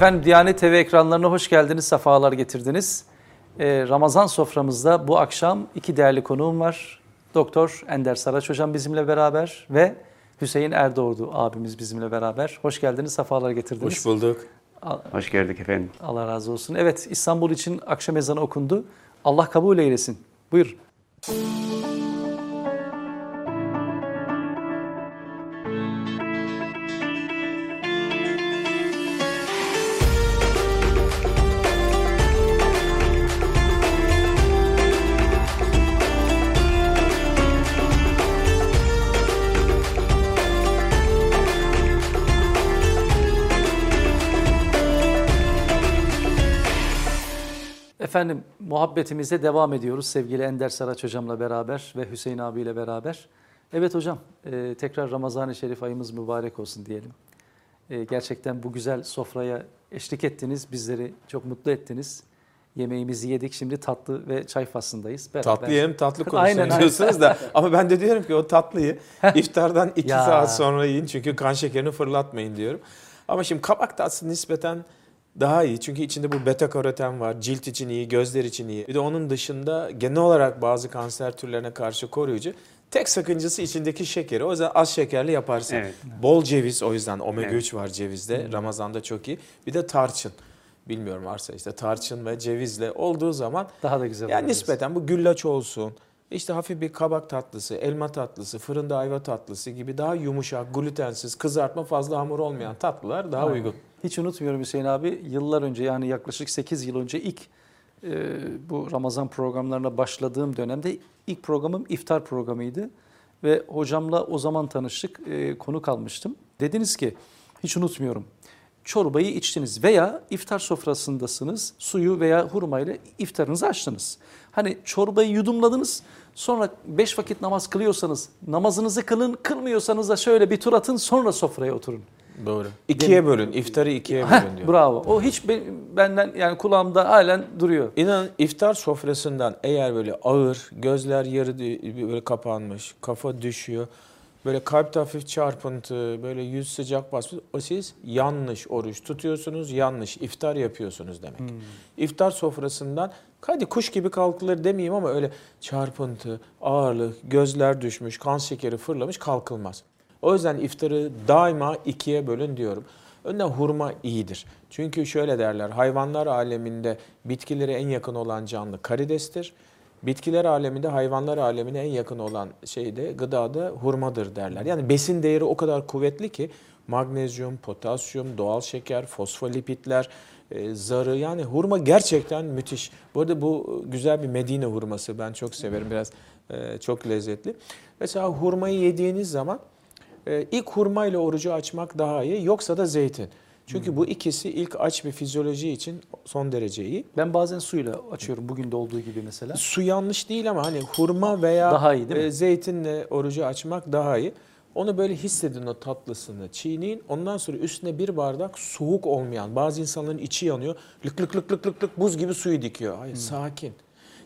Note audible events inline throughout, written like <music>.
Efendim Diyanet TV ekranlarına hoş geldiniz, sefalar getirdiniz. Ee, Ramazan soframızda bu akşam iki değerli konuğum var. Doktor Ender Saraç Hocam bizimle beraber ve Hüseyin Erdoğdu abimiz bizimle beraber. Hoş geldiniz, sefalar getirdiniz. Hoş bulduk. Hoş gördük efendim. Allah razı olsun. Evet İstanbul için akşam ezanı okundu. Allah kabul eylesin. Buyur. Muhabbetimize devam ediyoruz sevgili Ender Saraç hocamla beraber ve Hüseyin abiyle beraber. Evet hocam e, tekrar Ramazan-ı Şerif ayımız mübarek olsun diyelim. E, gerçekten bu güzel sofraya eşlik ettiniz, bizleri çok mutlu ettiniz. Yemeğimizi yedik şimdi tatlı ve çay faslındayız. Beraber. Tatlı yiyelim tatlı <laughs> konuşalım diyorsunuz da <laughs> ama ben de diyorum ki o tatlıyı iftardan 2 Ya. saat sonra yiyin çünkü kan şekerini fırlatmayın diyorum. Ama şimdi kabak tatlısı nispeten daha iyi çünkü içinde bu beta karoten var, cilt için iyi, gözler için iyi. Bir de onun dışında genel olarak bazı kanser türlerine karşı koruyucu. Tek sakıncası içindeki şekeri. O yüzden az şekerli yaparsın. Evet. Bol ceviz o yüzden omega Evet. 3 var cevizde. Ramazan'da çok iyi. Bir de tarçın. Bilmiyorum varsa işte tarçın ve cevizle olduğu zaman Daha da güzel yani nispeten bu güllaç olsun, işte hafif bir kabak tatlısı, elma tatlısı, fırında ayva tatlısı gibi daha yumuşak, glutensiz, kızartma fazla hamur olmayan tatlılar daha Aynen. uygun. Hiç unutmuyorum Hüseyin abi yıllar önce yani yaklaşık 8 yıl önce ilk e, bu Ramazan programlarına başladığım dönemde ilk programım iftar programıydı. Ve hocamla o zaman tanıştık, e, konu kalmıştım. Dediniz ki hiç unutmuyorum çorbayı içtiniz veya iftar sofrasındasınız suyu veya hurmayla iftarınızı açtınız. Hani çorbayı yudumladınız sonra beş vakit namaz kılıyorsanız namazınızı kılın kılmıyorsanız da şöyle bir tur atın sonra sofraya oturun. Doğru. İkiye bölün, iftarı ikiye bölün diyor. Bravo. O hiç be- benden yani kulağımda halen duruyor. İnanın iftar sofrasından eğer böyle ağır, gözler yarı böyle kapanmış, kafa düşüyor, böyle kalpte hafif çarpıntı, böyle yüz sıcak basmış, o siz yanlış oruç tutuyorsunuz, yanlış iftar yapıyorsunuz demek. İftar sofrasından hadi kuş gibi kalkılır demeyeyim ama öyle çarpıntı, ağırlık, gözler düşmüş, kan şekeri fırlamış kalkılmaz. O yüzden iftarı daima ikiye bölün diyorum. Önden hurma iyidir. Çünkü şöyle derler, hayvanlar aleminde bitkilere en yakın olan canlı karidestir. Bitkiler aleminde hayvanlar alemine en yakın olan şey de gıda da hurmadır derler. Yani besin değeri o kadar kuvvetli ki magnezyum, potasyum, doğal şeker, fosfolipitler, e, zarı yani hurma gerçekten müthiş. Bu arada bu güzel bir Medine hurması ben çok severim biraz e, çok lezzetli. Mesela hurmayı yediğiniz zaman ee, ilk hurma ile orucu açmak daha iyi. Yoksa da zeytin. Çünkü bu ikisi ilk aç bir fizyoloji için son derece iyi. Ben bazen suyla açıyorum bugün de olduğu gibi mesela. Su yanlış değil ama hani hurma veya Daha iyi değil mi? e, zeytinle orucu açmak daha iyi. Onu böyle hissedin o tatlısını, çiğneyin. Ondan sonra üstüne bir bardak soğuk olmayan, bazı insanların içi yanıyor. Lık lık lık lık lık lık buz gibi suyu dikiyor. Hayır, sakin.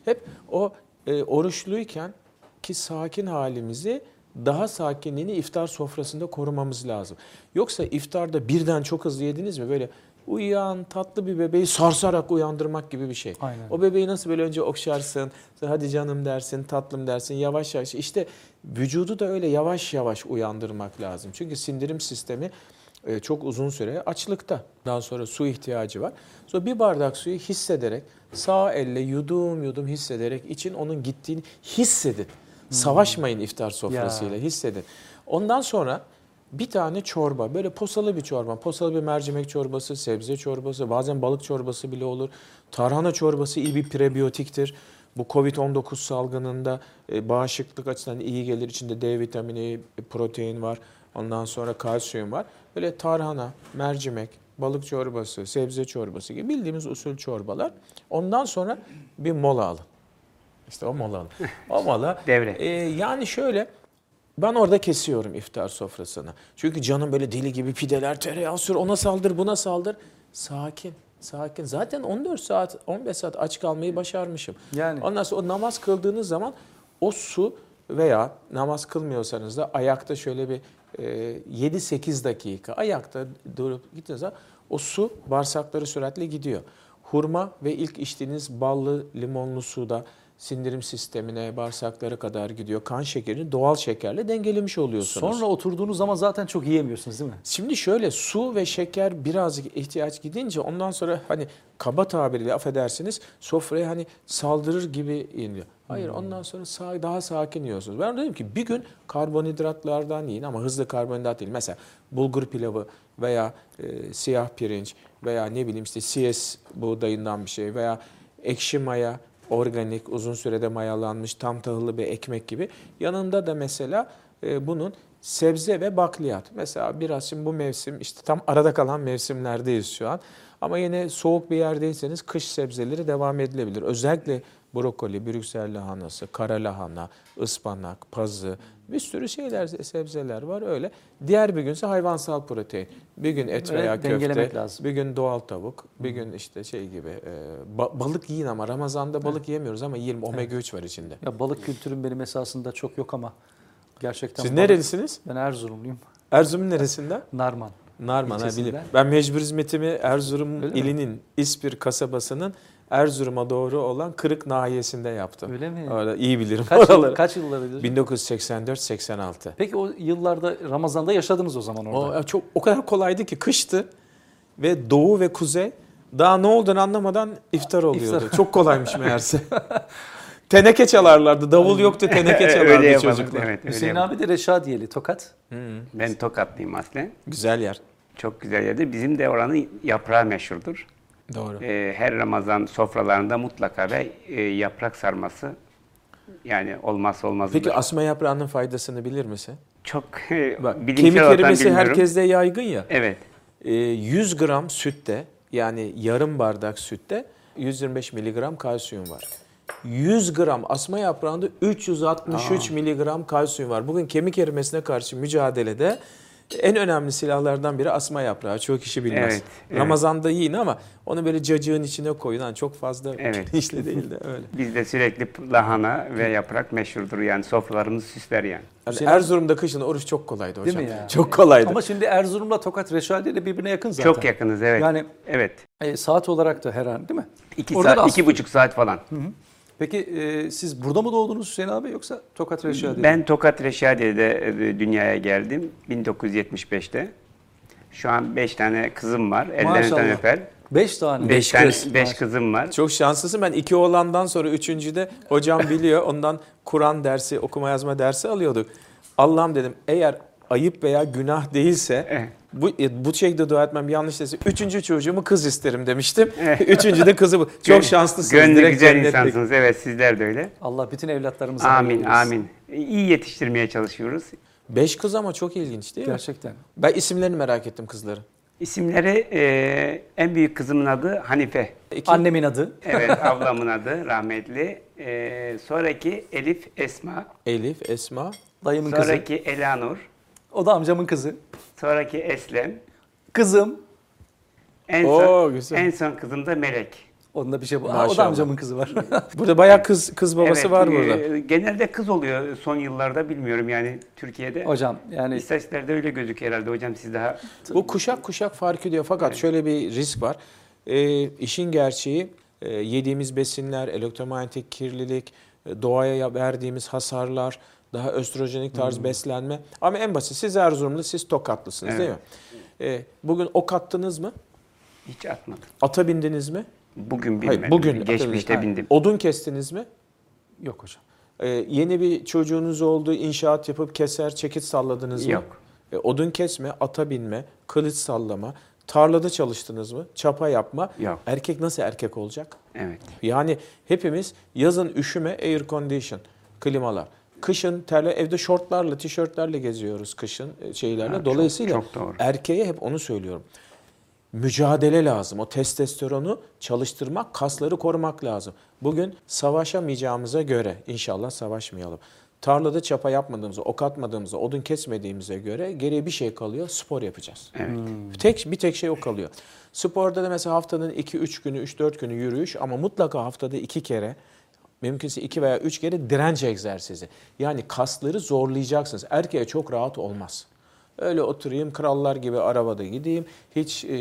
Hep o e, oruçluyken ki sakin halimizi daha sakinliğini iftar sofrasında korumamız lazım. Yoksa iftarda birden çok hızlı yediniz mi böyle uyan tatlı bir bebeği sarsarak uyandırmak gibi bir şey. Aynen. O bebeği nasıl böyle önce okşarsın, hadi canım dersin, tatlım dersin, yavaş yavaş. İşte vücudu da öyle yavaş yavaş uyandırmak lazım. Çünkü sindirim sistemi e, çok uzun süre açlıkta. Daha sonra su ihtiyacı var. Sonra bir bardak suyu hissederek, sağ elle yudum yudum hissederek için onun gittiğini hissedin. Savaşmayın iftar sofrasıyla, hissedin. Ondan sonra bir tane çorba, böyle posalı bir çorba, posalı bir mercimek çorbası, sebze çorbası, bazen balık çorbası bile olur. Tarhana çorbası iyi bir prebiyotiktir. Bu Covid-19 salgınında e, bağışıklık açısından iyi gelir. İçinde D vitamini, e, protein var. Ondan sonra kalsiyum var. Böyle tarhana, mercimek, balık çorbası, sebze çorbası gibi bildiğimiz usul çorbalar. Ondan sonra bir mola alın. İşte o mola. O mola. <laughs> Devre. e, yani şöyle ben orada kesiyorum iftar sofrasını. Çünkü canım böyle deli gibi pideler, tereyağı sür, ona saldır, buna saldır. Sakin, sakin. Zaten 14 saat, 15 saat aç kalmayı başarmışım. Yani. Ondan sonra o namaz kıldığınız zaman o su veya namaz kılmıyorsanız da ayakta şöyle bir e, 7-8 dakika ayakta durup gittiğiniz zaman o o su bağırsakları süratle gidiyor. Hurma ve ilk içtiğiniz ballı limonlu suda sindirim sistemine, bağırsaklara kadar gidiyor. Kan şekerini doğal şekerle dengelemiş oluyorsunuz. Sonra oturduğunuz zaman zaten çok yiyemiyorsunuz değil mi? Şimdi şöyle su ve şeker birazcık ihtiyaç gidince ondan sonra hani kaba tabiriyle affedersiniz sofraya hani saldırır gibi iniyor. Hayır ondan sonra sağ, daha sakin yiyorsunuz. Ben dedim ki bir gün karbonhidratlardan yiyin ama hızlı karbonhidrat değil. Mesela bulgur pilavı veya e, siyah pirinç veya ne bileyim işte CS buğdayından bir şey veya ekşi maya, organik, uzun sürede mayalanmış tam tahıllı bir ekmek gibi. Yanında da mesela e, bunun sebze ve bakliyat. Mesela biraz şimdi bu mevsim işte tam arada kalan mevsimlerdeyiz şu an. Ama yine soğuk bir yerdeyseniz kış sebzeleri devam edilebilir. Özellikle brokoli, brüksel lahanası, kara lahana, ıspanak, pazı bir sürü şeyler, sebzeler var öyle. Diğer bir günse hayvansal protein. Bir gün et veya dengelemek köfte, lazım. bir gün doğal tavuk, bir gün işte şey gibi e, ba- balık yiyin ama Ramazan'da balık yemiyoruz ama yiyelim omega 3 var içinde. Ya balık kültürüm benim esasında çok yok ama gerçekten Siz balık- nerelisiniz? Ben Erzurumluyum. Erzurum'un neresinden? <laughs> Narman. Narman ha. Ben mecbur hizmetimi Erzurum Öyle mi? ilinin İspir kasabasının Erzurum'a doğru olan Kırık nahiyesinde yaptım. Öyle mi? Orada iyi bilirim Kaç, yıl, oraları. kaç yıllarıydı? 1984-86. Peki o yıllarda Ramazan'da yaşadınız o zaman orada. O çok o kadar kolaydı ki kıştı ve doğu ve kuzey daha ne olduğunu anlamadan iftar oluyordu. İftar. Çok kolaymış meğerse. <laughs> teneke çalarlardı. Davul yoktu, teneke <laughs> çalardı öyle yapalım. çocuklar. Evet, öyle Hüseyin yapalım. abi de Reşadiyeli, Tokat. Ben Tokatlıyım aslen. Güzel yer. Çok güzel yerde. Bizim de oranın yaprağı meşhurdur. Doğru. Ee, her Ramazan sofralarında mutlaka ve e, yaprak sarması yani olmazsa olmazıdır. Peki asma yaprağının faydasını bilir misin? çok Bak, bilimsel kemik erimesi herkeste yaygın ya. Evet. Ee, 100 gram sütte yani yarım bardak sütte 125 miligram kalsiyum var. 100 gram asma yaprağında 363 miligram kalsiyum var. Bugün kemik erimesine karşı mücadelede en önemli silahlardan biri asma yaprağı. Çoğu kişi bilmez. Evet, evet. Ramazan'da yiyin ama onu böyle cacığın içine koyun. Yani çok fazla Evet. <laughs> bilinçli değil de öyle. Bizde sürekli lahana ve yaprak meşhurdur yani sofralarımızı süsler yani. Yani Hüseyin- Erzurum'da kışın oruç çok kolaydı Değil hocam. mi ya? <laughs> Çok kolaydı. Ama şimdi Erzurum'la Tokat, Reşadiye de birbirine yakın zaten. Çok yakınız evet. Yani evet. e, saat olarak da her an değil mi? İki, Orada saat, iki buçuk saat falan. Peki e, siz burada mı doğdunuz Hüseyin abi yoksa Tokat, Reşadiye? Ben Tokat Reşadiye'de e, dünyaya geldim 1975'te. Şu an 5 tane kızım var. Ellerinden Maşallah. öper. Beş tane. 5 Beş tane kız. 5 kızım var. Çok şanslısın. Ben iki oğlandan sonra üçüncüde hocam biliyor. <laughs> Ondan Kur'an dersi, okuma yazma dersi alıyorduk. Allah'ım dedim eğer ayıp veya günah değilse Evet. Bu e, bu şekilde dua etmem yanlış değilse üçüncü çocuğumu kız isterim demiştim. Üçüncü de kızı bu. Çok şanslısınız. Gönlü Direkt güzel cennetlik. insansınız. Evet sizler de öyle. Allah bütün evlatlarımıza Amin amin. İyi yetiştirmeye çalışıyoruz. Beş kız ama çok ilginç değil mi? Gerçekten. Ben isimlerini merak ettim kızların. İsimleri e, en büyük kızımın adı Hanife. İki, Annemin adı. Evet <laughs> ablamın adı rahmetli. E, sonraki Elif Esma. Elif, Esma. Dayımın kızı. Sonraki Elanur. O da amcamın kızı. Sonraki Eslem. Kızım. En Oo, son, güzel. en son kızım da Melek. Onda bir şey bu. Aa, o da amcamın kızı var. <laughs> Burada bayağı kız kız babası Evet, var e, burada. Genelde kız oluyor son yıllarda bilmiyorum yani Türkiye'de. Hocam yani İstatistiklerde öyle gözüküyor herhalde hocam siz daha Bu kuşak kuşak fark ediyor fakat şöyle bir risk var. Ee, işin gerçeği e, yediğimiz besinler, elektromanyetik kirlilik, e, doğaya verdiğimiz hasarlar, daha östrojenik tarz beslenme. Ama en basit siz Erzurumlu, siz Tokatlısınız Evet. değil mi? Ee, bugün ok attınız mı? hiç atmadım. Ata bindiniz mi? Bugün Hayır, bilmedim. bugün Geçmişte bindim. Odun kestiniz mi? yok hocam. Ee, yeni bir çocuğunuz oldu, inşaat yapıp keser, çekit salladınız mı? Yok. E, odun kesme, ata binme, kılıç sallama, tarlada çalıştınız mı? Çapa yapma. Yok. Erkek nasıl erkek olacak? Evet. Yani hepimiz yazın üşüme, air condition, klimalar. Kışın terle evde şortlarla, tişörtlerle geziyoruz kışın e, şeylerle. Çok- Dolayısıyla çok doğru. erkeğe hep onu söylüyorum. Mücadele lazım. O testosteronu çalıştırmak, kasları korumak lazım. Bugün savaşamayacağımıza göre inşallah savaşmayalım. Tarlada çapa yapmadığımızda, ok atmadığımızda, odun kesmediğimize göre geriye bir şey kalıyor. Spor yapacağız. Evet. Tek bir tek şey o kalıyor. Sporda da mesela haftanın 2-3 günü, 3-4 günü yürüyüş ama mutlaka haftada 2 kere mümkünse 2 veya 3 kere direnç egzersizi. Yani kasları zorlayacaksınız. Erkeğe çok rahat olmaz. Öyle oturayım krallar gibi arabada gideyim. Hiç e,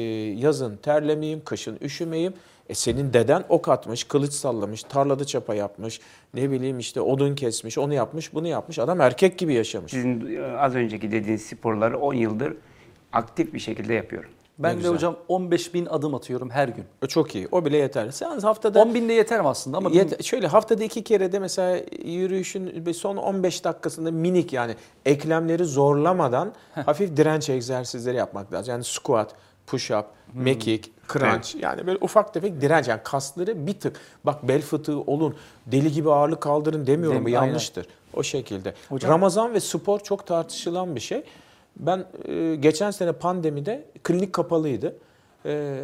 yazın terlemeyeyim, kışın üşümeyeyim. E senin deden ok atmış, kılıç sallamış, tarlada çapa yapmış, ne bileyim işte odun kesmiş, onu yapmış, bunu yapmış. Adam erkek gibi yaşamış. Sizin e, az önceki dediğiniz sporları 10 yıldır aktif bir şekilde yapıyorum. Ben de güzel. hocam 15 bin adım atıyorum her gün. O çok iyi. O bile yeterli. Sen haftada 10 bin de yeter mi aslında ama Yet- şöyle haftada iki kere de mesela yürüyüşün son 15 dakikasında minik yani eklemleri zorlamadan hafif direnç egzersizleri yapmak lazım. Yani squat, push up, Hmm. mekik, crunch yani böyle ufak tefek direnç yani kasları bir tık bak bel fıtığı olun deli gibi ağırlık kaldırın demiyorum Dem- bu yanlıştır. O şekilde. Hocam- Ramazan ve spor çok tartışılan bir şey. Ben e, geçen sene pandemide klinik kapalıydı. E,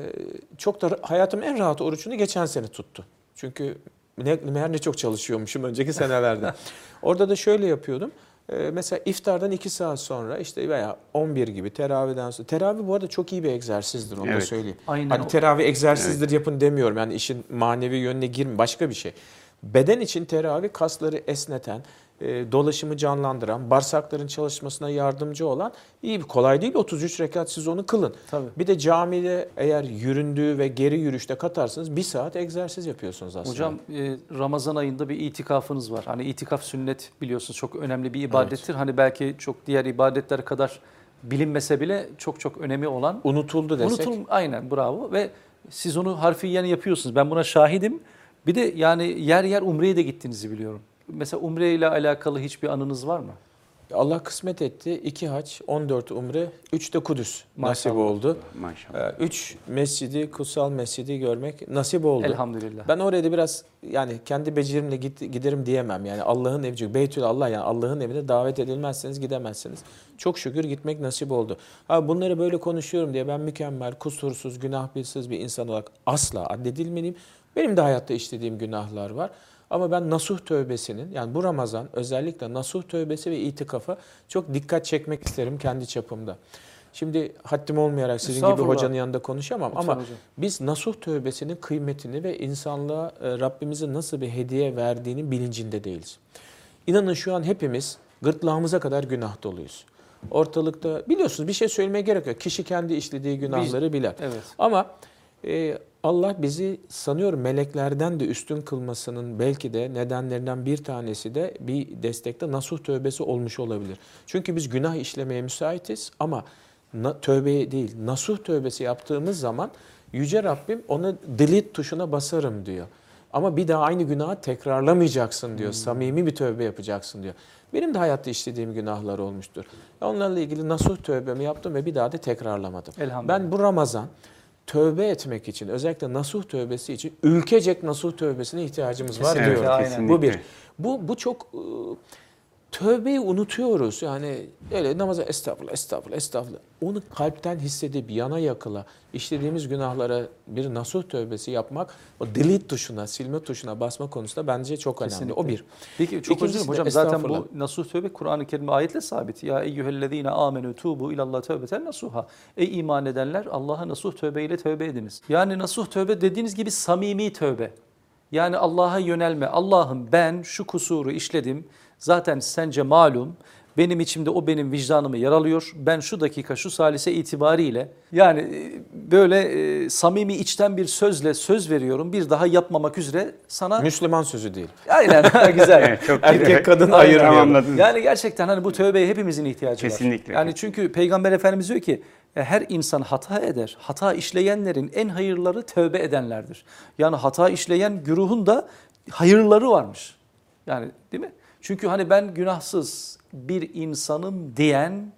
çok da hayatım en rahat orucunu geçen sene tuttu. Çünkü ne, meğer ne çok çalışıyormuşum önceki senelerde. <laughs> Orada da şöyle yapıyordum. E, mesela iftardan 2 saat sonra işte veya 11 gibi teravihden sonra. Teravih bu arada çok iyi bir egzersizdir onu da Evet. söyleyeyim. Aynen Hani teravih egzersizdir yapın demiyorum. Yani işin manevi yönüne girme başka bir şey. Beden için teravih kasları esneten, dolaşımı canlandıran, bağırsakların çalışmasına yardımcı olan iyi bir kolay değil. 33 rekat siz onu kılın. Tabii. Bir de camide eğer yüründüğü ve geri yürüyüşte katarsanız bir saat egzersiz yapıyorsunuz aslında. Hocam e, Ramazan ayında bir itikafınız var. Hani itikaf sünnet biliyorsunuz çok önemli bir ibadettir. Hani belki çok diğer ibadetler kadar bilinmese bile çok çok önemi olan. unutuldu desek. Unutul aynen bravo ve siz onu harfiyen yapıyorsunuz. Ben buna şahidim. Bir de yani yer yer Umre'ye de gittiğinizi biliyorum. Mesela Umre ile alakalı hiçbir anınız var mı? Allah kısmet etti. 2 haç, 14 umre, 3 de Kudüs nasip Maşallah. oldu. Maşallah. 3 mescidi, kutsal mescidi görmek nasip oldu. Elhamdülillah. Ben oraya da biraz yani kendi becerimle git, giderim diyemem. Yani Allah'ın evi, çünkü Beytüllah yani Allah'ın evine davet edilmezseniz gidemezsiniz. Çok şükür gitmek nasip oldu. Ha bunları böyle konuşuyorum diye ben mükemmel, kusursuz, günah bilsiz bir insan olarak asla addedilmeliyim. Benim de hayatta işlediğim günahlar var. Ama ben nasuh tövbesinin yani bu Ramazan özellikle nasuh tövbesi ve itikafa çok dikkat çekmek isterim kendi çapımda. Şimdi haddim olmayarak sizin gibi hocanın yanında konuşamam Lütfen ama hocam. biz nasuh tövbesinin kıymetini ve insanlığa e, Rabbimizin nasıl bir hediye verdiğinin bilincinde değiliz. İnanın şu an hepimiz gırtlağımıza kadar günah doluyuz. Ortalıkta biliyorsunuz bir şey söylemeye gerek yok. Kişi kendi işlediği günahları bilir. Evet. Ama e, Allah bizi sanıyorum meleklerden de üstün kılmasının belki de nedenlerinden bir tanesi de bir destekte nasuh tövbesi olmuş olabilir. Çünkü biz günah işlemeye müsaitiz ama na, tövbe değil nasuh tövbesi yaptığımız zaman Yüce Rabbim ona delete tuşuna basarım diyor. Ama bir daha aynı günahı tekrarlamayacaksın diyor. Samimi bir tövbe yapacaksın diyor. Benim de hayatta işlediğim günahlar olmuştur. Onlarla ilgili nasuh tövbemi yaptım ve bir daha da tekrarlamadım. Ben bu Ramazan tövbe etmek için özellikle nasuh tövbesi için ülkecek nasuh tövbesine ihtiyacımız var Kesinlikle, diyorum. aynen. Bu bir. Bu bu çok e, tövbeyi unutuyoruz. Yani öyle namaza estağfurullah, estağfurullah, estağfurullah. Onu kalpten hissedip yana yakıla işlediğimiz günahlara bir nasuh tövbesi yapmak o delete tuşuna, silme tuşuna basma konusunda bence çok önemli. Kesinlikle. O bir. Peki çok özür dilerim hocam zaten bu nasuh tövbe Kur'an-ı Kerim ayetle sabit. Ya eyyühellezine amenu tubu ilallah tövbeten nasuha. Ey iman edenler Allah'a nasuh tövbe ile tövbe ediniz. Yani nasuh tövbe dediğiniz gibi samimi tövbe. Yani Allah'a yönelme. Allah'ım ben şu kusuru işledim. Zaten sence malum. Benim içimde o benim vicdanımı yaralıyor. Ben şu dakika şu salise itibariyle yani e, böyle e, samimi içten bir sözle söz veriyorum. Bir daha yapmamak üzere sana Müslüman sözü değil. Aynen güzel. <laughs> Evet, çok Erkek kadın ayırmayalım. Yani gerçekten hani bu tövbeye hepimizin ihtiyacı var. Kesinlikle. Yani çünkü Peygamber Efendimiz diyor ki e, her insan hata eder. Hata işleyenlerin en hayırları tövbe edenlerdir. Yani hata işleyen güruhun da hayırları varmış. Yani değil mi? Çünkü hani ben günahsız bir insanım diyen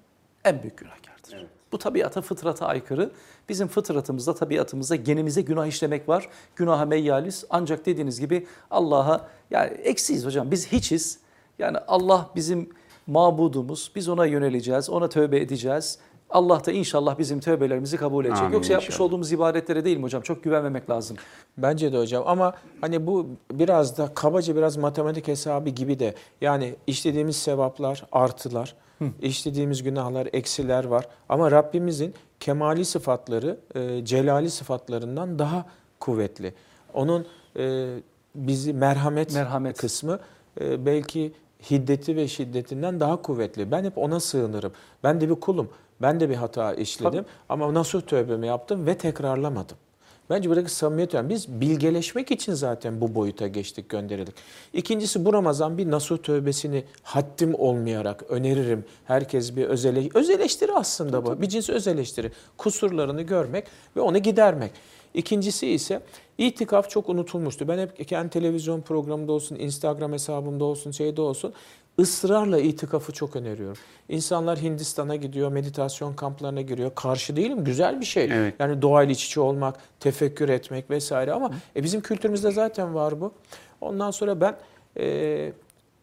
en büyük günahkardır. Bu tabiata, fıtrata aykırı. Bizim fıtratımızda, tabiatımızda genimize günah işlemek var. Günaha meyyaliz. Ancak dediğiniz gibi Allah'a yani eksiyiz hocam. Biz hiçiz. Yani Allah bizim mabudumuz. Biz ona yöneleceğiz. Ona tövbe edeceğiz. Allah da inşallah bizim tövbelerimizi kabul edecek. Amin Yoksa yapmış inşallah. olduğumuz ibadetlere değil mi hocam? Çok güvenmemek lazım. Bence de hocam ama hani bu biraz da kabaca biraz matematik hesabı gibi de yani işlediğimiz sevaplar artılar, işlediğimiz günahlar eksiler var ama Rabbimizin kemali sıfatları e, celali sıfatlarından daha kuvvetli. Onun e, bizi merhamet, Merhamet. kısmı e, belki hiddeti ve şiddetinden daha kuvvetli. Ben hep ona sığınırım. Ben de bir kulum. Ben de bir hata işledim Tabii. ama nasuh tövbemi yaptım ve tekrarlamadım. Bence buradaki samimiyet önemli. Biz bilgeleşmek için zaten bu boyuta geçtik, gönderildik. İkincisi bu Ramazan bir nasuh tövbesini haddim olmayarak öneririm. Herkes bir öz, ele- öz eleştiri aslında bu. Bir cins öz eleştiri. Kusurlarını görmek ve onu gidermek. İkincisi ise itikaf çok unutulmuştu. Ben hep kendi televizyon programımda olsun, Instagram hesabımda olsun, şeyde olsun ısrarla itikafı çok öneriyorum. İnsanlar Hindistan'a gidiyor, meditasyon kamplarına giriyor. Karşı değilim, güzel bir şey. Evet. Yani doğayla iç içe olmak, tefekkür etmek vesaire ama e, bizim kültürümüzde zaten var bu. Ondan sonra ben e,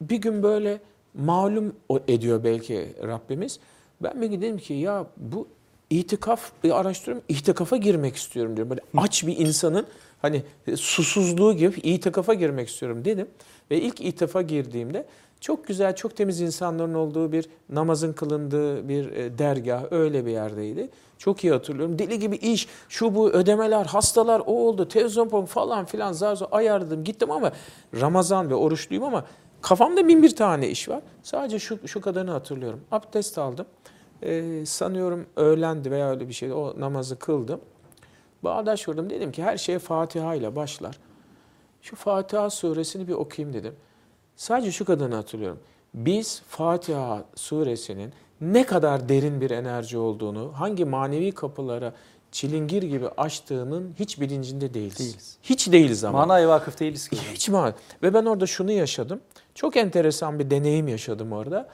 bir gün böyle malum ediyor belki Rabbimiz. Ben bir gideyim ki ya bu itikaf araştırıyorum, itikafa girmek istiyorum diyorum. Böyle aç bir insanın hani susuzluğu gibi itikafa girmek istiyorum dedim. Ve ilk itikafa girdiğimde çok güzel, çok temiz insanların olduğu bir namazın kılındığı bir e, dergah öyle bir yerdeydi. Çok iyi hatırlıyorum. Deli gibi iş, şu bu ödemeler, hastalar o oldu, televizyon falan filan zar zor ayarladım gittim ama Ramazan ve oruçluyum ama kafamda bin bir tane iş var. Sadece şu, şu kadarını hatırlıyorum. Abdest aldım. Ee, sanıyorum öğlendi veya öyle bir şeydi. O namazı kıldım. Bağdaş kurdum. Dedim ki her şey Fatiha ile başlar. Şu Fatiha suresini bir okuyayım dedim. Sadece şu kadarını hatırlıyorum. Biz Fatiha suresinin ne kadar derin bir enerji olduğunu, hangi manevi kapılara çilingir gibi açtığının hiç bilincinde değiliz. Değiliz. Hiç değiliz ama. Manaya vakıf değiliz ki. Hiç mal. Ve ben orada şunu yaşadım. Çok enteresan bir deneyim yaşadım orada.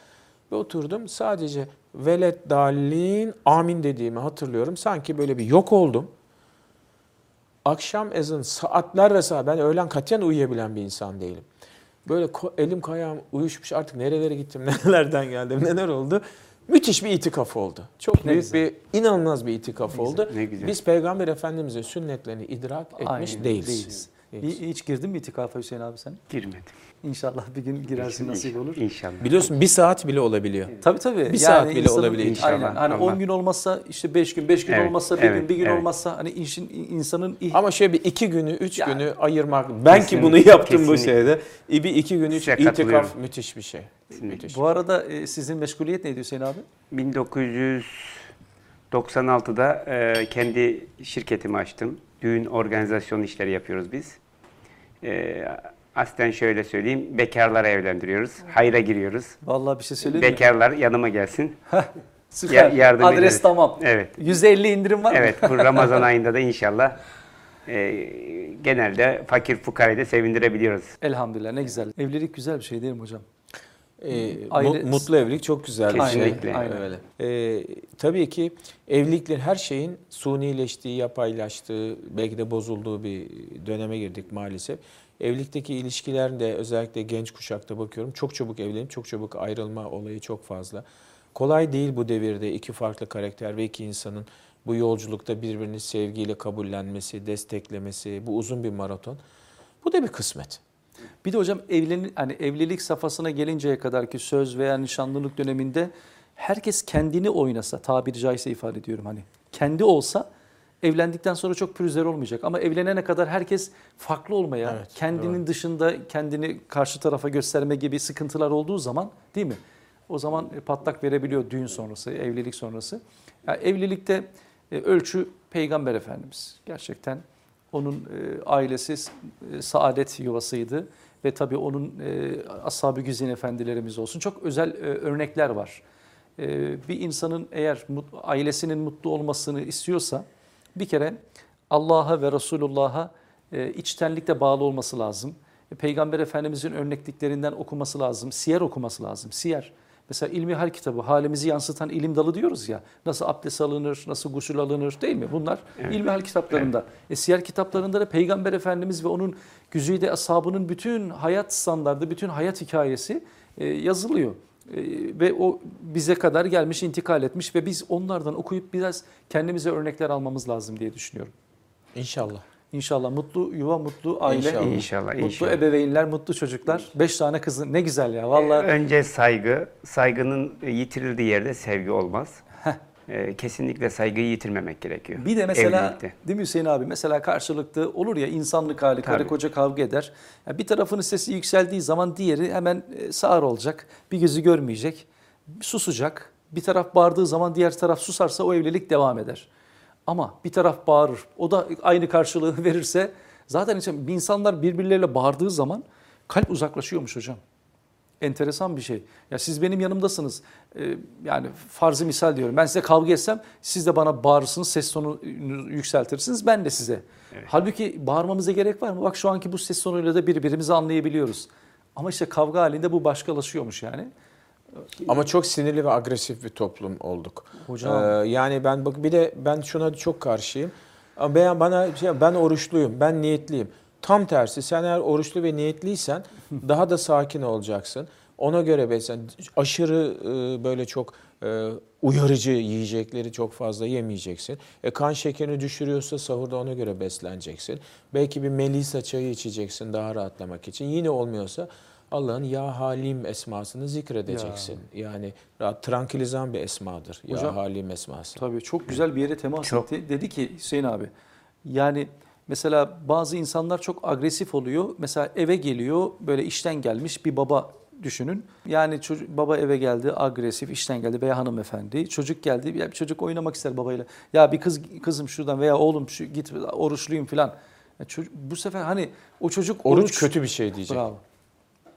Ve oturdum sadece velet dalin amin dediğimi hatırlıyorum. Sanki böyle bir yok oldum. Akşam ezan saatler ve saat. Ben öğlen katiyen uyuyabilen bir insan değilim. Böyle elim kayağım uyuşmuş artık nerelere gittim, <laughs> nerelerden geldim, neler oldu. Müthiş bir itikaf oldu. Çok Ne büyük güzel. bir, inanılmaz bir itikaf oldu. ne güzel. Biz Peygamber Efendimiz'in sünnetlerini idrak etmiş Aynen, değiliz. değiliz. Değiliz. Hi- Hiç girdin mi itikafa Hüseyin abi sen? Girmedim. İnşallah bir gün girersin nasip olur. İnşallah. Biliyorsun bir saat bile olabiliyor. Tabii tabii. Bir saat bile insanın- olabiliyor inşallah. Aynen. Hani Allah. 10 gün olmazsa işte 5 gün, 5 gün Evet, olmazsa bir evet, gün, bir gün evet. olmazsa hani işin insanın Ama şöyle bir iki günü, üç Yani- günü ayırmak. Ben ki Kesinlikle, bunu yaptım bu kesinlikle. şeyde. Bir iki gün, üç Size itikaf katılıyorum. müthiş bir şey. Müthiş. Bu arada e, sizin meşguliyet neydi Hüseyin abi? 1996'da e, kendi şirketimi açtım. Düğün organizasyon işleri yapıyoruz biz. E, aslen şöyle söyleyeyim, bekarları evlendiriyoruz, hayra giriyoruz. Vallahi bir şey söyleyeyim mi? Bekarlar yanıma gelsin. Süper. Ya- yardım Adres ederiz. tamam. Evet. %50 indirim var mı? Evet, bu Ramazan <laughs> ayında da inşallah e, genelde fakir fukarayı da sevindirebiliyoruz. Elhamdülillah ne güzel. Evlilik güzel bir şey değil mi hocam? Ee, mu- mutlu evlilik çok güzel bir Kesinlikle. şey. Aynen. Öyle. Ee, tabii ki evlilikler her şeyin sunileştiği, yapaylaştığı, belki de bozulduğu bir döneme girdik maalesef. Evlilikteki ilişkilerin de özellikle genç kuşakta bakıyorum. Çok çabuk evlenip çok çabuk ayrılma olayı çok fazla. Kolay değil bu devirde iki farklı karakter ve iki insanın bu yolculukta birbirini sevgiyle kabullenmesi, desteklemesi, bu uzun bir maraton. Bu da bir kısmet. Bir de hocam evlen hani evlilik safhasına gelinceye kadar ki söz veya nişanlılık döneminde herkes kendini oynasa tabiri caizse ifade ediyorum hani kendi olsa evlendikten sonra çok pürüzler olmayacak ama evlenene kadar herkes farklı olmaya, Evet, kendinin dışında kendini karşı tarafa gösterme gibi sıkıntılar olduğu zaman değil mi? O zaman patlak verebiliyor düğün sonrası, evlilik sonrası. Yani evlilikte e, ölçü Peygamber Efendimiz. Gerçekten onun e, ailesi e, saadet yuvasıydı ve tabii onun e, ashab-ı güzin efendilerimiz olsun. Çok özel örnekler var. Bir insanın eğer ailesinin mutlu olmasını istiyorsa bir kere Allah'a ve Resulullah'a içtenlikle bağlı olması lazım. Peygamber Efendimizin örnekliklerinden okuması lazım. Siyer okuması lazım. Siyer. Mesela ilmi hal kitabı, halimizi yansıtan ilim dalı diyoruz ya. Nasıl abdest alınır, nasıl gusül alınır değil mi? Bunlar ilmi hal kitaplarında. E, siyer kitaplarında da Peygamber Efendimiz ve onun güzide ashabının bütün hayat standardı, bütün hayat hikayesi e, yazılıyor. E, ve o bize kadar gelmiş, intikal etmiş ve biz onlardan okuyup biraz kendimize örnekler almamız lazım diye düşünüyorum. İnşallah. İnşallah mutlu yuva, mutlu aile, İnşallah. İnşallah, mutlu inşallah. ebeveynler, mutlu çocuklar. Beş tane kızın ne güzel ya vallahi. Önce saygı, saygının yitirildiği yerde sevgi olmaz. e, kesinlikle saygıyı yitirmemek gerekiyor. Bir de mesela Evlilikte. değil mi Hüseyin abi mesela karşılıklı olur ya insanlık hali karı Tabii. koca kavga eder. Ya bir tarafının sesi yükseldiği zaman diğeri hemen e, sağır olacak. Bir gözü görmeyecek. Susacak. Bir taraf bağırdığı zaman diğer taraf susarsa o evlilik devam eder. Ama bir taraf bağırır. O da aynı karşılığı <laughs> verirse zaten insanlar birbirleriyle bağırdığı zaman kalp uzaklaşıyormuş hocam. Enteresan bir şey. Ya siz benim yanımdasınız. Ee, yani farzı misal diyorum. Ben size kavga etsem siz de bana bağırırsınız, ses tonu yükseltirsiniz. Ben de size. Halbuki bağırmamıza gerek var mı? Bak şu anki bu ses tonuyla da birbirimizi anlayabiliyoruz. Ama işte kavga halinde bu başkalaşıyormuş yani. Ama çok sinirli ve agresif bir toplum olduk. Hocam. Ee, yani ben bak bir de ben şuna çok karşıyım. Ben bana şey, ben oruçluyum, ben niyetliyim. Tam tersi sen eğer oruçlu ve niyetliysen <laughs> daha da sakin olacaksın. Ona göre beslen. Aşırı e, böyle çok e, uyarıcı yiyecekleri çok fazla yemeyeceksin. E, kan şekerini düşürüyorsa sahurda ona göre besleneceksin. Belki bir melisa çayı içeceksin daha rahatlamak için. Yine olmuyorsa Allah'ın Ya Halim esmasını zikredeceksin. Yani rahat, trankilizan bir esmadır. Hocam- ya Halim esması. Tabii çok güzel bir yere temas Çok. etti. Dedi ki Hüseyin abi yani mesela bazı insanlar çok agresif oluyor. Mesela eve geliyor böyle işten gelmiş bir baba düşünün. Yani çocuk, baba eve geldi agresif işten geldi veya hanımefendi. Çocuk geldi ya bir çocuk oynamak ister babayla. Ya bir kız kızım şuradan veya oğlum şu git oruçluyum falan. Ya çocuk, bu sefer hani o çocuk Oruç, kötü bir şey diyecek. Bravo.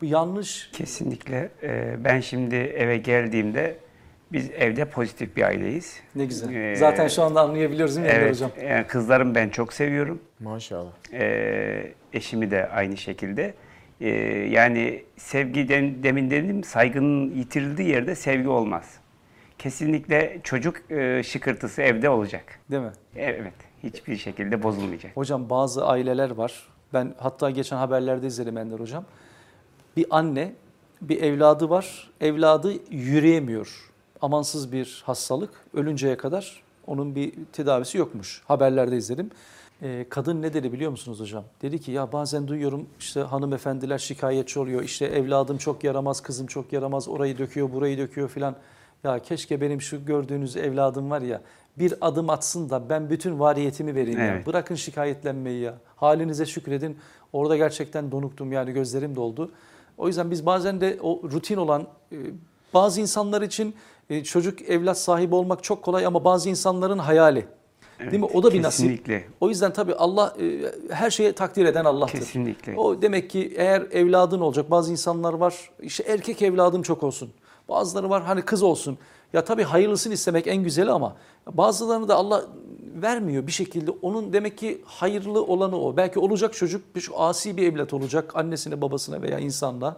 Bu yanlış. Kesinlikle. Ee, ben şimdi eve geldiğimde biz evde pozitif bir aileyiz. Ne güzel. Ee, Zaten şu anda anlayabiliyoruz değil mi Evet, hocam? yani kızlarım ben çok seviyorum. Maşallah. Ee, eşimi de aynı şekilde. Ee, yani sevgi dem- demin dedim saygının yitirildiği yerde sevgi olmaz. Kesinlikle çocuk e, şıkırtısı evde olacak. Değil mi? Evet, hiçbir şekilde bozulmayacak. Hocam bazı aileler var. Ben hatta geçen haberlerde izledim Ender hocam. Bir anne, bir evladı var. Evladı yürüyemiyor. Amansız bir hastalık. Ölünceye kadar onun bir tedavisi yokmuş. Haberlerde izledim. Ee, kadın ne dedi biliyor musunuz hocam? Dedi ki ya bazen duyuyorum işte hanımefendiler şikayetçi oluyor. İşte evladım çok yaramaz, kızım çok yaramaz. Orayı döküyor, burayı döküyor filan. Ya keşke benim şu gördüğünüz evladım var ya bir adım atsın da ben bütün variyetimi vereyim ya. Evet. Bırakın şikayetlenmeyi ya. Halinize şükredin. Orada gerçekten donuktum yani gözlerim doldu. O yüzden biz bazen de o rutin olan e, bazı insanlar için e, çocuk evlat sahibi olmak çok kolay ama bazı insanların hayali. Değil mi? O da bir nasip. Kesinlikle. O yüzden tabii Allah e, her şeye takdir eden Allah'tır. Kesinlikle. O demek ki eğer evladın olacak bazı insanlar var işte erkek evladım çok olsun. Bazıları var hani kız olsun. Ya tabii hayırlısını istemek en güzeli ama bazılarını da Allah vermiyor bir şekilde. Onun demek ki hayırlı olanı o. Belki olacak çocuk bir asi bir evlat olacak annesine babasına veya insanla.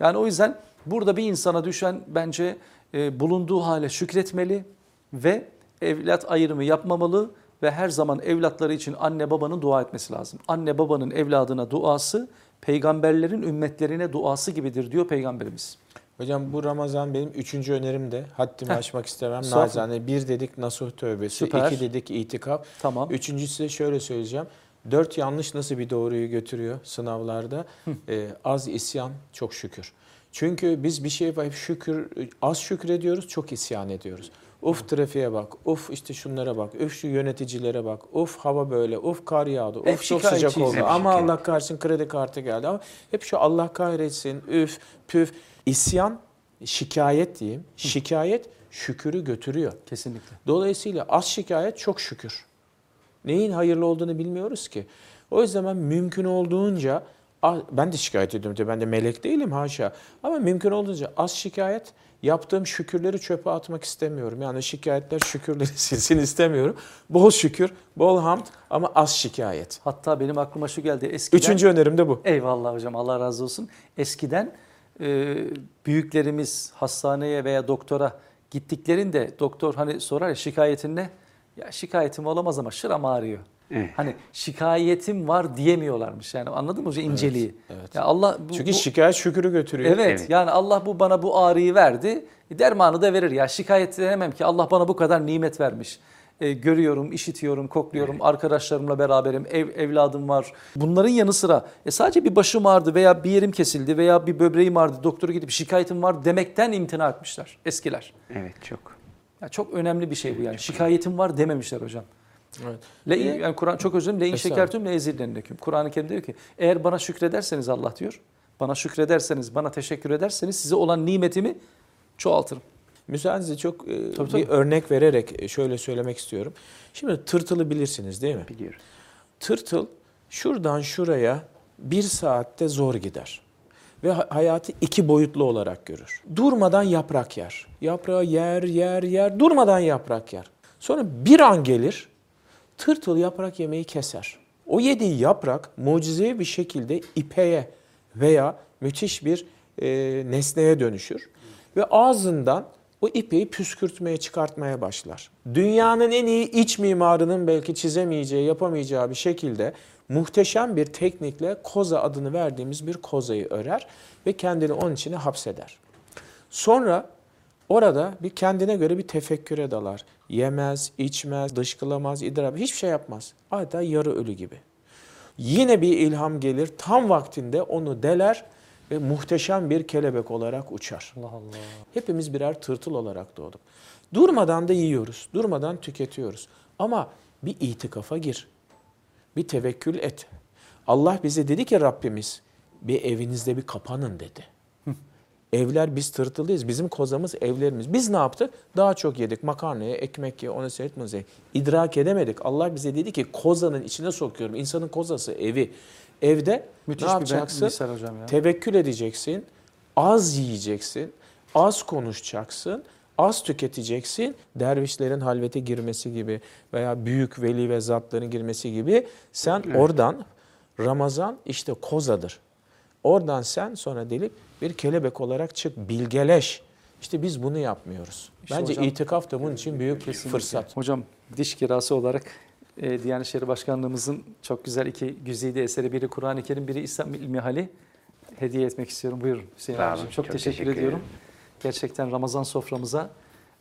Yani o yüzden burada bir insana düşen bence e, bulunduğu hale şükretmeli ve evlat ayrımı yapmamalı ve her zaman evlatları için anne babanın dua etmesi lazım. Anne babanın evladına duası peygamberlerin ümmetlerine duası gibidir diyor peygamberimiz. Hocam bu Ramazan benim üçüncü önerim de. Haddimi Heh. aşmak istemem. Estağfurullah. Nazane bir dedik nasuh tövbesi. Süper. iki dedik itikaf. Tamam. Üçüncüsü de şöyle söyleyeceğim. Dört yanlış nasıl bir doğruyu götürüyor sınavlarda? Ee, az isyan çok şükür. Çünkü biz bir şeye hep şükür, az şükrediyoruz, çok isyan ediyoruz. Uf trafiğe bak, uf işte şunlara bak, uf şu yöneticilere bak, uf hava böyle, uf kar yağdı, Hep uf çok sıcak oldu. Ama şikayet. Allah kahretsin kredi kartı geldi. Ama hep şu Allah kahretsin, üf, püf. İsyan, şikayet diyeyim. Şikayet şükürü götürüyor. Kesinlikle. Dolayısıyla az şikayet çok şükür. Neyin hayırlı olduğunu bilmiyoruz ki. O yüzden ben mümkün olduğunca az- ben de şikayet ediyorum tabii ben de melek değilim haşa. Ama mümkün olduğunca az şikayet yaptığım şükürleri çöpe atmak istemiyorum. Yani şikayetler şükürleri <laughs> silsin istemiyorum. Bol şükür, bol hamd ama az şikayet. Hatta benim aklıma şu geldi. Eskiden, Üçüncü önerim de bu. Eyvallah hocam Allah razı olsun. Eskiden e, büyüklerimiz hastaneye veya doktora gittiklerinde doktor hani sorar ya şikayetin ne? Ya şikayetim olamaz ama şıram ağrıyor. Evet. Hani şikayetim var diyemiyorlarmış. Yani anladın mı hocam inceliği? evet. Ya Allah bu, Çünkü bu- şikayet şükürü götürüyor. Evet, Evet. yani Allah bu bana bu ağrıyı verdi. E, Dermanı da verir ya. Şikayet edemem ki Allah bana bu kadar nimet vermiş. E, görüyorum, işitiyorum, kokluyorum. Arkadaşlarımla beraberim. Ev, evladım var. Bunların yanı sıra e, sadece bir başım ağrıdı veya bir yerim kesildi veya bir böbreğim ağrıdı. Doktora gidip şikayetim var demekten imtina etmişler eskiler. Evet çok. Ya çok önemli bir şey bu yani. Şikayetim var dememişler hocam. Evet. Le, yani Kur'an çok özür dilerim. Leyin Estağfurullah. şekertüm le ezillenneküm. Kur'an-ı Kerim diyor ki eğer bana şükrederseniz Allah diyor. Bana şükrederseniz, bana teşekkür ederseniz size olan nimetimi çoğaltırım. Müsaadenizle çok e, Tabii, bir tabii. örnek vererek e, şöyle söylemek istiyorum. Şimdi tırtılı bilirsiniz değil mi? Biliyoruz. Tırtıl şuradan şuraya bir saatte zor gider. Ve ha- hayatı iki boyutlu olarak görür. Durmadan yaprak yer. Yaprağı yer, yer, yer. Durmadan yaprak yer. Sonra bir an gelir, tırtıl yaprak yemeyi keser. O yediği yaprak mucizevi bir şekilde ipeğe veya müthiş bir e, nesneye dönüşür. Ve ağzından o ipeği püskürtmeye, çıkartmaya başlar. Dünyanın en iyi iç mimarının belki çizemeyeceği, yapamayacağı bir şekilde muhteşem bir teknikle koza adını verdiğimiz bir kozayı örer ve kendini onun içine hapseder. Sonra orada bir kendine göre bir tefekküre dalar. Yemez, içmez, dışkılamaz, idrar hiçbir şey yapmaz. Adeta yarı ölü gibi. Yine bir ilham gelir, tam vaktinde onu deler ve muhteşem bir kelebek olarak uçar. Allah Allah. Hepimiz birer tırtıl olarak doğduk. Durmadan da yiyoruz, durmadan tüketiyoruz. Ama bir itikafa gir, bir tevekkül et. Allah bize dedi ki Rabbimiz, bir evinizde bir kapanın dedi. Evler biz tırtıllıyız. Bizim kozamız evlerimiz. Biz ne yaptık? Daha çok yedik. Makarnaya, ekmek ye, onu seyret, seyret. İdrak edemedik. Allah bize dedi ki kozanın içine sokuyorum. İnsanın kozası evi. Evde Müthiş ne bir yapacaksın? misal hocam ya. Tevekkül edeceksin. Az yiyeceksin. Az konuşacaksın. Az tüketeceksin. Dervişlerin halvete girmesi gibi veya büyük veli ve zatların girmesi gibi sen oradan Ramazan işte kozadır. Oradan sen sonra delip bir kelebek olarak çık, bilgeleş. İşte biz bunu yapmıyoruz. İşte Bence hocam- itikaf da bunun için büyük Kesinlikle. fırsat. Hocam diş kirası olarak e, Diyanet İşleri Başkanlığımızın çok güzel iki güzide eseri biri Kur'an-ı Kerim biri İslam İlmihali hediye etmek istiyorum. Buyurun Hüseyin abicim. Çok, çok teşekkür, teşekkür ediyorum. ederim. Gerçekten Ramazan soframıza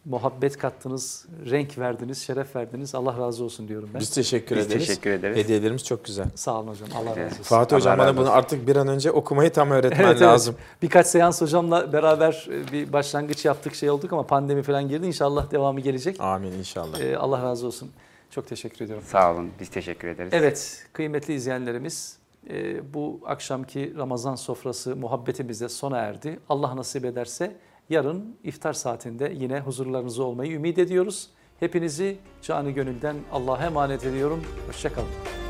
muhabbet kattınız, renk verdiniz, şeref verdiniz. Allah razı olsun diyorum ben. Biz teşekkür Biz ederiz. teşekkür ederiz. Hediyelerimiz çok güzel. Sağ olun hocam. Allah razı olsun. Fatih Allah Hocam bana bunu artık bir an önce okumayı tam <laughs> öğretmen Evet, evet. lazım. Birkaç seans hocamla beraber e, bir başlangıç yaptık şey olduk ama pandemi falan girdi. İnşallah devamı gelecek. Amin inşallah. E, Allah razı olsun. Çok teşekkür ediyorum. Sağ olun. Biz teşekkür ederiz. Evet kıymetli izleyenlerimiz e, bu akşamki Ramazan sofrası muhabbetimiz de sona erdi. Allah nasip ederse yarın iftar saatinde yine huzurlarınızda olmayı ümit ediyoruz. Hepinizi canı gönülden Allah'a emanet ediyorum. Hoşçakalın.